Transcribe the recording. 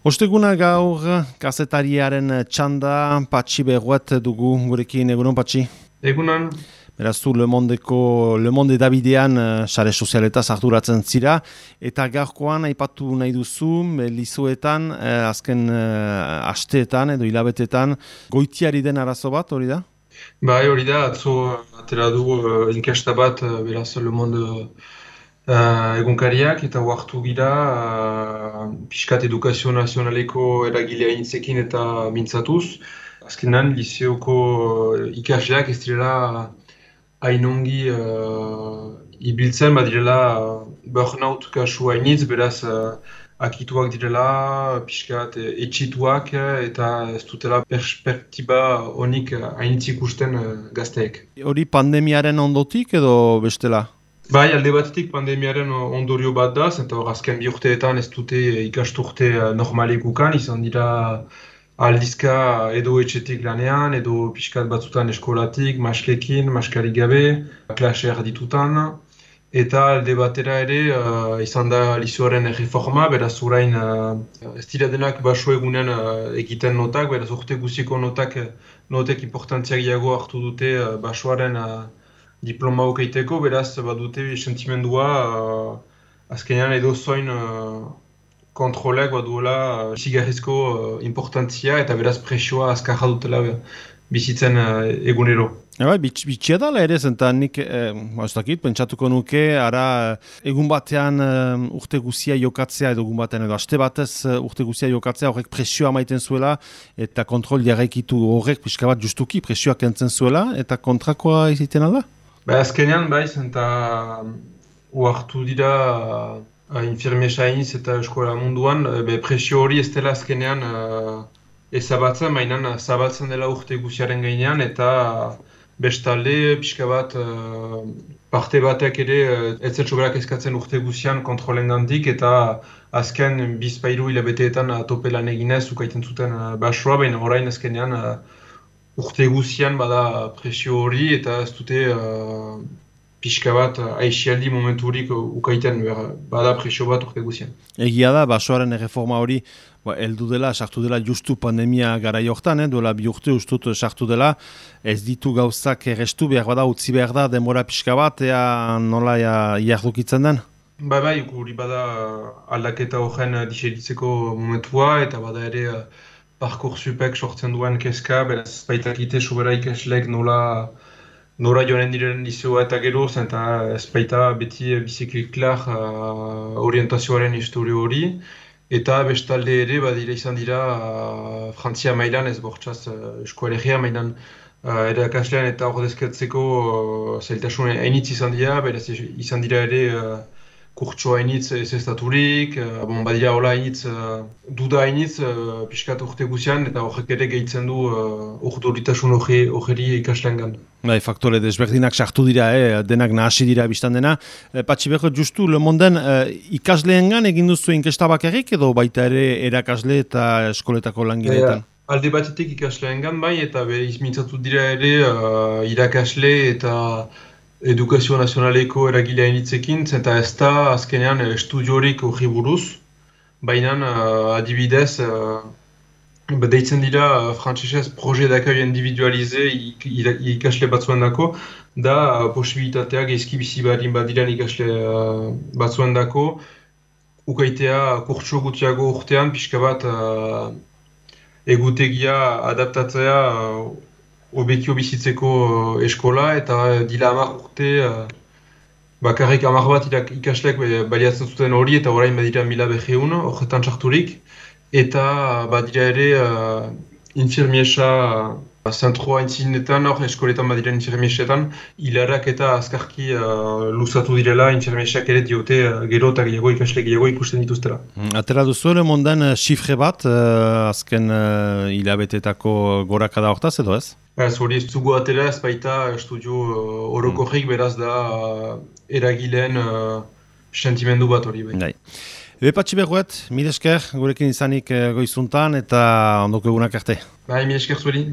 Osteguna gaur kazetariaren txanda patxi begoat dugu gurekin egunon patxi? Egunon. Beraz du Le Mondeko, Le Monde Davidean uh, sare sozialeta zarturatzen zira eta gaurkoan aipatu nahi duzu lizuetan uh, azken uh, asteetan edo hilabetetan goitiari den arazo bat hori da? Bai hori da, atzo atera du uh, inkesta bat beraz Le Monde Uh, egunkariak eta huartu gira uh, Piskat Edukazio Nazionaleko eragilea intzekin eta mintzatuz. Azkenan, liseoko uh, ikasleak ez direla hainongi uh, ibiltzen, badirela uh, burnout kasu hainitz, beraz uh, akituak direla, piskat etxituak eta ez dutela perspektiba honik hainitz ikusten uh, gazteek. Hori pandemiaren ondotik edo bestela? Bai, alde batetik pandemiaren ondorio bat da, eta hor azken bi urteetan ez dute ikasturte eh, normalik ukan, izan dira aldizka edo etxetik lanean, edo pixkat batzutan eskolatik, maskekin, maskarik gabe, klase erditutan. Eta alde batera ere, uh, izan da lizuaren reforma, beraz urain uh, ez dira denak baso egunen uh, egiten notak, beraz urte guziko notak, notek importantziak hartu dute uh, basoaren diploma ukeiteko, beraz, badute sentimendua uh, azkenean edo zoin uh, kontrolek baduela uh, sigarrizko uh, importantzia eta beraz presioa azkarra dutela bizitzen uh, egunero. Eba, bitxia da ere zenta nik, eh, dakit, pentsatuko nuke, ara egun batean uh, urte guzia jokatzea, edo egun batean edo aste batez urte guzia jokatzea horrek presioa maiten zuela, eta kontrol jarraikitu horrek pixka bat justuki presioa kentzen zuela, eta kontrakoa iziten alda? Ba, azkenean, bai, zenta uartu dira uh, infirmiesa iniz eta eskola munduan, uh, be, presio hori ez dela azkenean uh, ezabatzen, mainan zabatzen dela urte guziaren gainean, eta bestalde, pixka bat, uh, parte batek ere, uh, ez zetsoberak eskatzen urte guzian kontrolen gandik, eta azken bizpairu hilabeteetan atopelan eginez, ukaiten zuten uh, basoa, baina orain azkenean urte guzian bada presio hori eta ez dute uh, pixka bat aixialdi momenturik ukaiten bada presio bat urte guzian. Egia da, basoaren erreforma hori ba, eldu dela, sartu dela justu pandemia gara jortan, eh, duela bi urte ustut sartu dela, ez ditu gauzak errestu behar bada, utzi behar da, demora pixka bat, ea nola jardukitzen den? Bai, bai, guri bada aldaketa horren diseditzeko momentua eta bada ere parkursupek sortzen duen kezka, beraz baitakite sobera ikaslek nola nora joanen diren izua eta gero, eta ez baita beti bizikliklar uh, orientazioaren historio hori. Eta bestalde ere, badira izan dira, uh, Frantzia mailan ez bortzaz uh, eskoalegia mailan uh, erakaslean eta ordezkatzeko uh, zailtasun hainitz izan dira, beraz izan dira ere uh, kurtsoa hainitz ez ez daturik, uh, bon, badira hola hainitz, uh, duda hainitz, uh, pixkat urte guzian, eta horrek ere gehitzen du urduritasun uh, horri ikaslean gan. Bai, faktore desberdinak sartu dira, eh, denak nahasi dira biztan dena. E, Patxi behar, justu, Le Monden ikasleen gan egin duzu inkesta bakarrik edo baita ere erakasle eta eskoletako langiletan? alde batetik ikasleen gan bai, eta be, izmintzatu dira ere uh, irakasle eta edukazio nazionaleko eragilea initzekin, zenta ez da azkenean eh, estudiorik hori buruz, baina uh, adibidez, uh, deitzen dira uh, frantzesez proje dakar individualize ikasle batzuen dako, da uh, posibilitateak ezki bizi badiran ikasle uh, batzuen dako, ukaitea kurtso gutiago urtean, pixka bat uh, egutegia adaptatzea obekio bizitzeko uh, eskola eta uh, dila amar urte uh, bakarrik amar bat ikasleak baliatzen zuten hori eta orain badira mila beheun horretan txarturik eta uh, badira ere uh, infirmiesa zentroa intzinetan, hor eskoletan badiren infirmiesetan, hilarrak eta azkarki uh, luzatu direla infirmiesak ere diote uh, gero eta gehiago ikasle gehiago ikusten dituztela. Mm, atera duzu ere mondan uh, bat, uh, azken uh, hilabetetako gorakada hortaz edo ez? Ez hori ez zugu atera ez baita estudio uh, orokorrik mm. beraz da uh, eragileen uh, sentimendu bat hori bai. Bai. Ebe patxi behuet, mire esker, gurekin izanik goizuntan eta ondoko egunak arte. Bai, mire esker zueli.